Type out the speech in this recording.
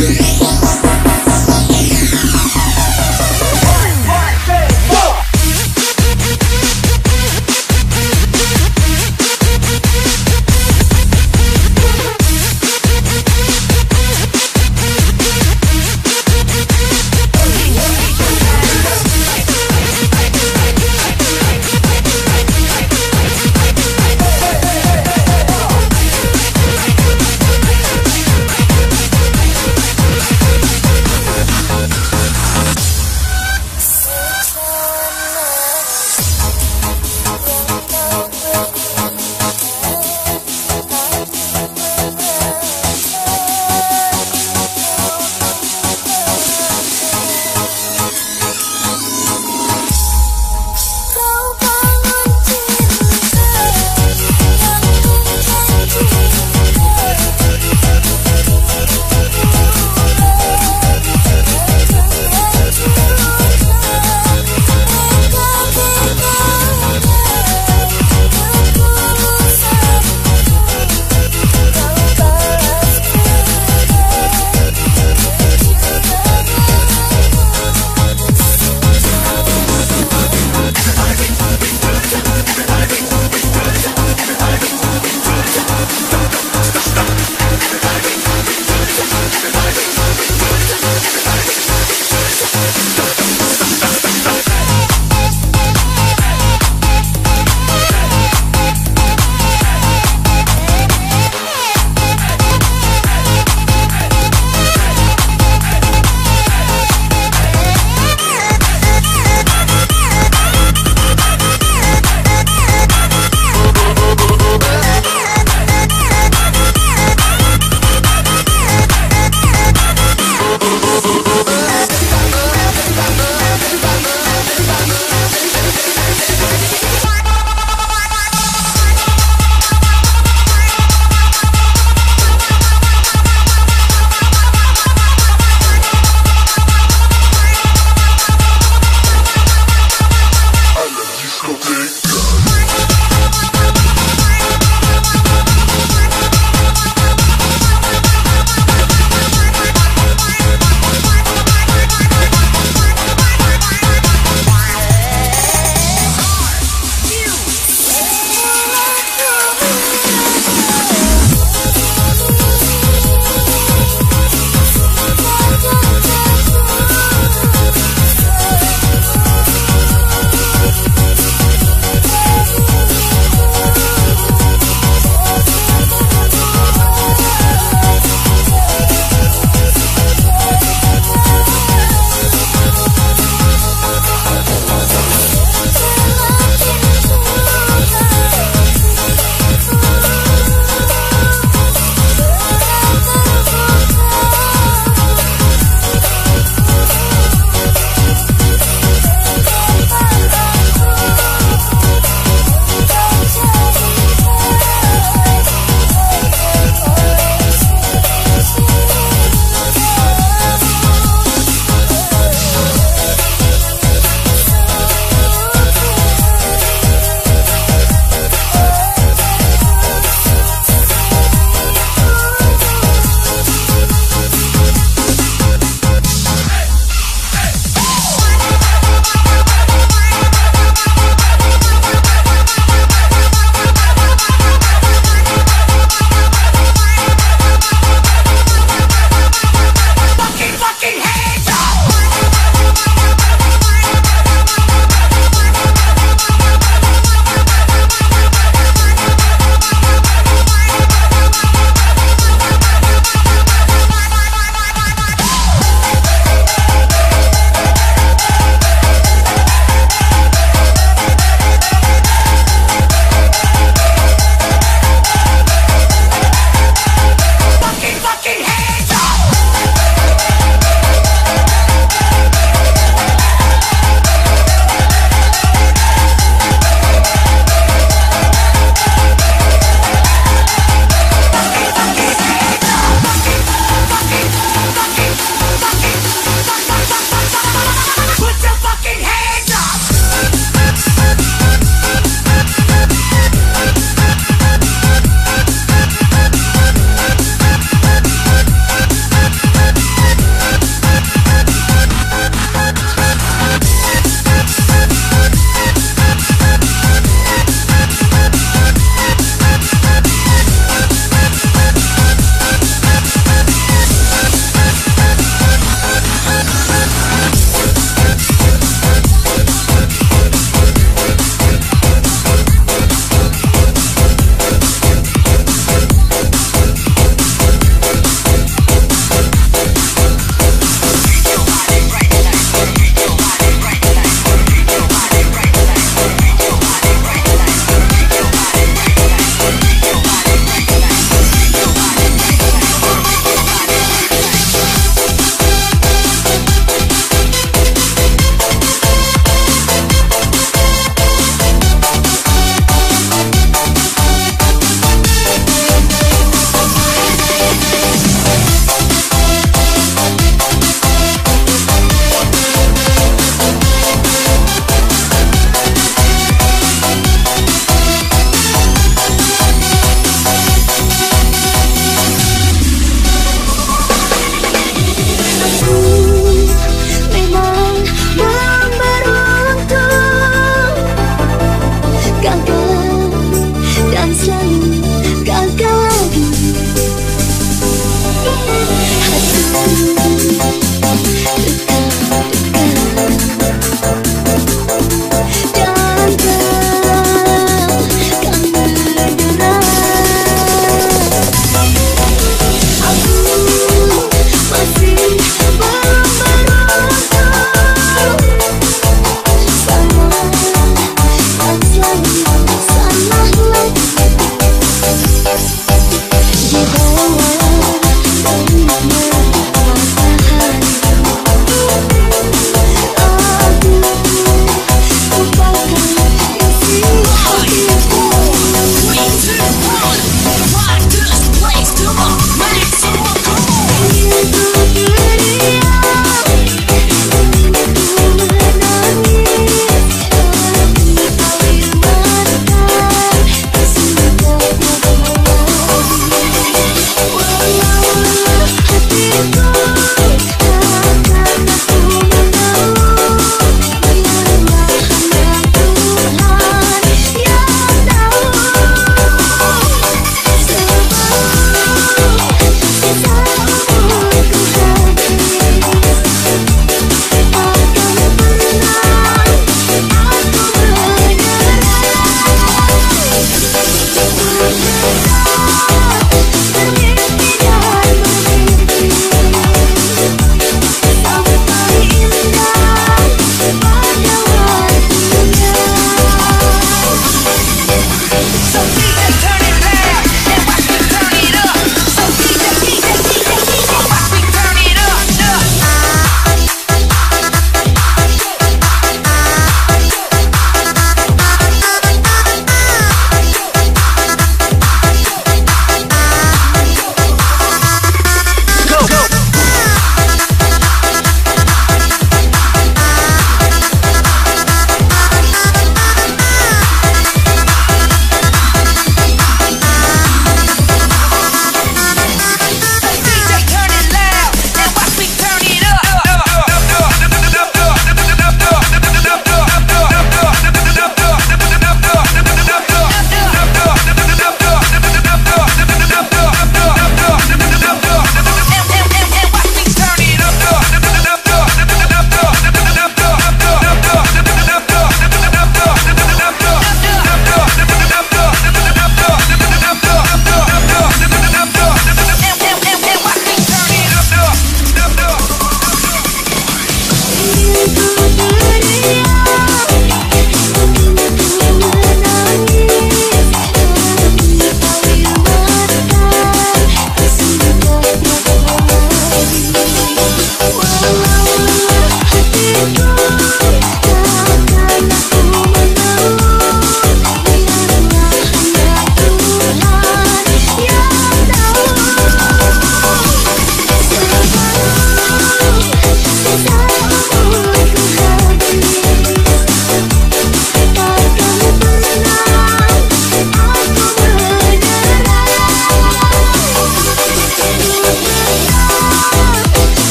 Cristo.